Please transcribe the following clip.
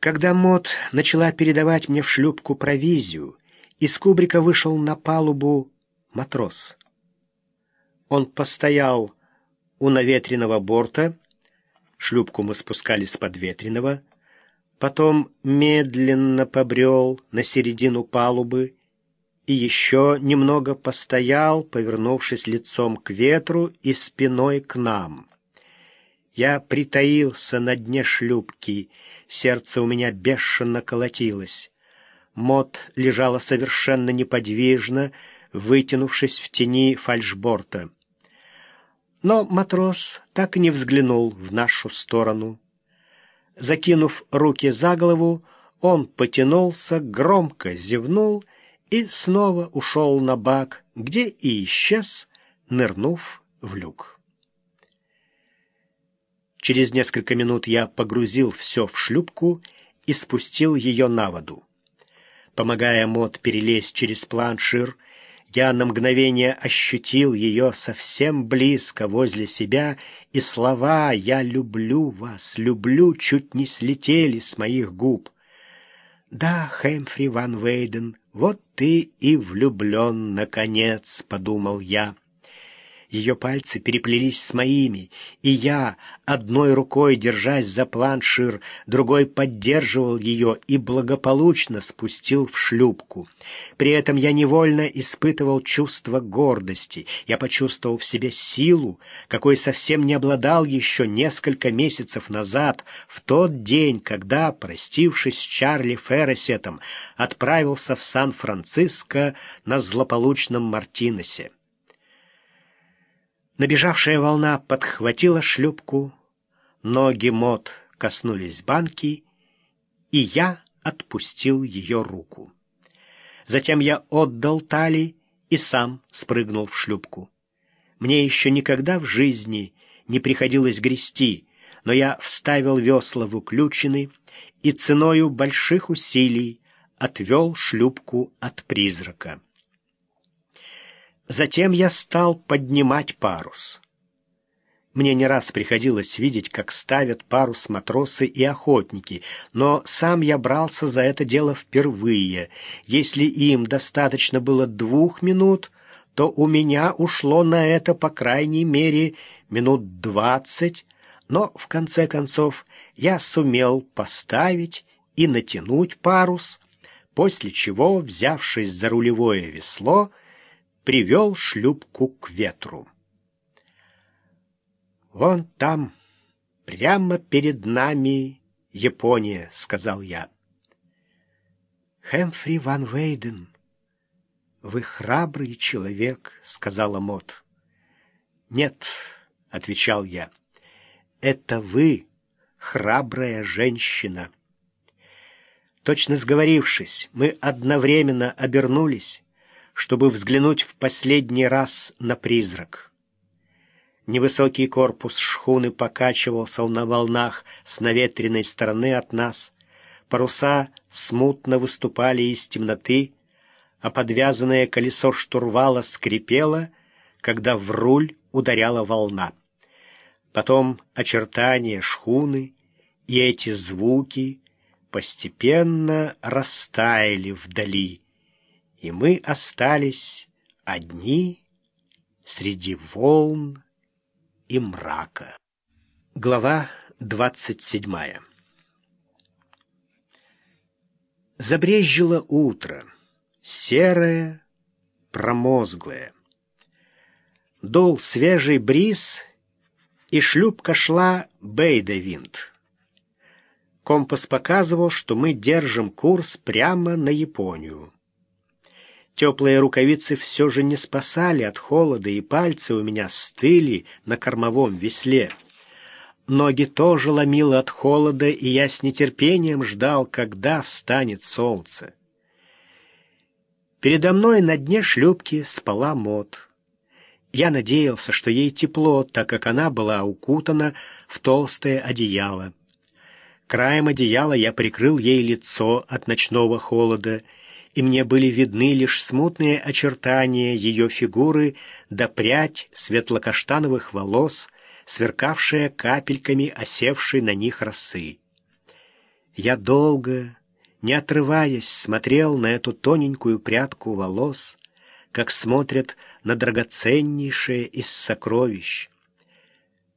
Когда Мот начала передавать мне в шлюпку провизию, из кубрика вышел на палубу матрос. Он постоял у наветренного борта, шлюпку мы спускали с подветренного, потом медленно побрел на середину палубы и еще немного постоял, повернувшись лицом к ветру и спиной к нам. Я притаился на дне шлюпки, сердце у меня бешено колотилось. Мот лежала совершенно неподвижно, вытянувшись в тени фальшборта. Но матрос так и не взглянул в нашу сторону. Закинув руки за голову, он потянулся, громко зевнул и снова ушел на бак, где и исчез, нырнув в люк. Через несколько минут я погрузил все в шлюпку и спустил ее на воду. Помогая Мот перелезть через планшир, я на мгновение ощутил ее совсем близко возле себя, и слова «Я люблю вас, люблю» чуть не слетели с моих губ. «Да, Хэмфри Ван Вейден, вот ты и влюблен, наконец», — подумал я. Ее пальцы переплелись с моими, и я, одной рукой держась за планшир, другой поддерживал ее и благополучно спустил в шлюпку. При этом я невольно испытывал чувство гордости. Я почувствовал в себе силу, какой совсем не обладал еще несколько месяцев назад, в тот день, когда, простившись с Чарли Ферресетом, отправился в Сан-Франциско на злополучном Мартинесе. Набежавшая волна подхватила шлюпку, ноги Мот коснулись банки, и я отпустил ее руку. Затем я отдал Тали и сам спрыгнул в шлюпку. Мне еще никогда в жизни не приходилось грести, но я вставил весла в уключины и ценою больших усилий отвел шлюпку от призрака. Затем я стал поднимать парус. Мне не раз приходилось видеть, как ставят парус матросы и охотники, но сам я брался за это дело впервые. Если им достаточно было двух минут, то у меня ушло на это, по крайней мере, минут двадцать, но, в конце концов, я сумел поставить и натянуть парус, после чего, взявшись за рулевое весло, привел шлюпку к ветру. «Вон там, прямо перед нами, Япония», — сказал я. «Хэмфри Ван Вейден, вы храбрый человек», — сказала Мот. «Нет», — отвечал я, — «это вы, храбрая женщина». Точно сговорившись, мы одновременно обернулись чтобы взглянуть в последний раз на призрак. Невысокий корпус шхуны покачивался на волнах с наветренной стороны от нас, паруса смутно выступали из темноты, а подвязанное колесо штурвала скрипело, когда в руль ударяла волна. Потом очертания шхуны и эти звуки постепенно растаяли вдали, и мы остались одни среди волн и мрака. Глава двадцать седьмая Забрезжило утро, серое, промозглое. Дул свежий бриз, и шлюпка шла Бейдевинт. Компас показывал, что мы держим курс прямо на Японию. Теплые рукавицы все же не спасали от холода, и пальцы у меня стыли на кормовом весле. Ноги тоже ломило от холода, и я с нетерпением ждал, когда встанет солнце. Передо мной на дне шлюпки спала Мот. Я надеялся, что ей тепло, так как она была укутана в толстое одеяло. Краем одеяла я прикрыл ей лицо от ночного холода и мне были видны лишь смутные очертания ее фигуры да прядь Я долго, не отрываясь, смотрел на эту тоненькую прядку волос, как смотрят на драгоценнейшее из сокровищ,